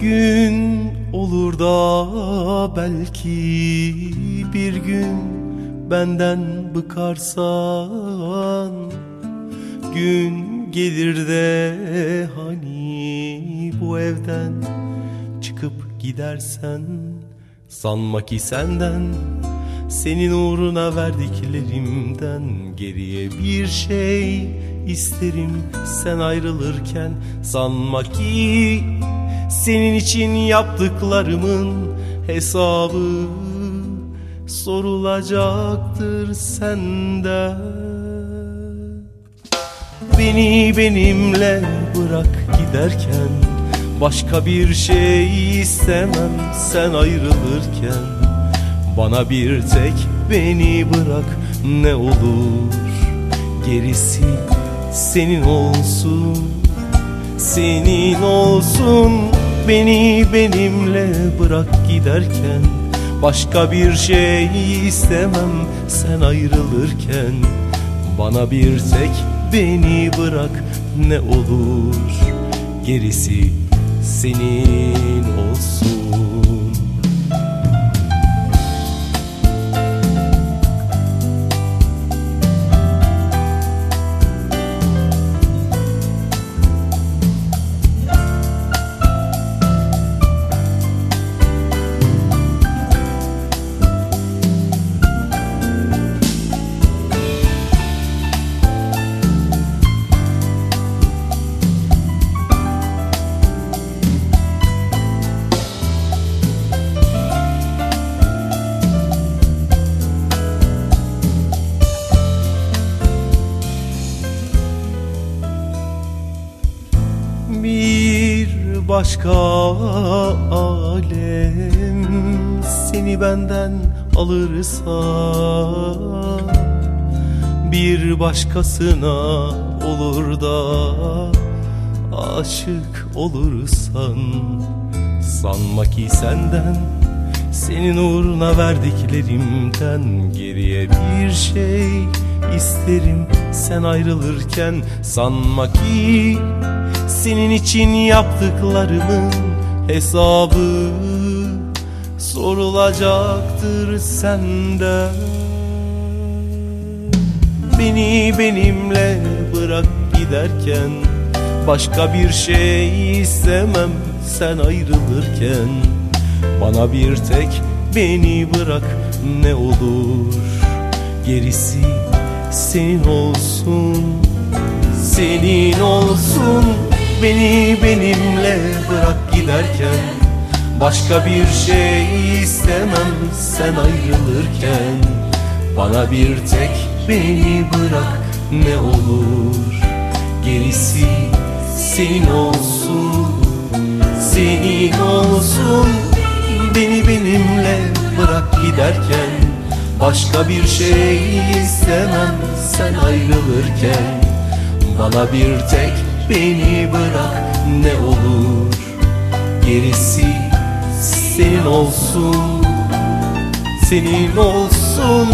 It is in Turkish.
gün olur da belki bir gün benden bıkarsan. Gün gelir de hani bu evden çıkıp gidersen. Sanma ki senden senin uğruna verdiklerimden geriye bir şey isterim. Sen ayrılırken sanma ki senin için yaptıklarımın hesabı sorulacaktır senden. Beni benimle bırak giderken Başka bir şey istemem sen ayrılırken. Bana bir tek beni bırak ne olur Gerisi senin olsun Senin olsun beni benimle bırak giderken. Başka bir şey istemem sen ayrılırken. Bana bir tek beni bırak ne olur. Gerisi senin olsun başka alem. Seni benden alırsa Bir başkasına olur da aşık olursan. Sanma ki senden senin uğruna verdiklerimden geriye bir şey isterim sen ayrılırken sanma ki senin için yaptıklarımın hesabı sorulacaktır senden. Beni benimle bırak giderken Başka bir şey istemem sen ayrılırken. Bana bir tek beni bırak ne olur Gerisi senin olsun Senin olsun. Beni benimle bırak giderken Başka bir şey istemem sen ayrılırken. Bana bir tek beni bırak ne olur. Gerisi senin olsun Senin olsun. Beni benimle bırak giderken Başka bir şey istemem sen ayrılırken. Bana bir tek beni bırak ne olur. Gerisi senin olsun Senin olsun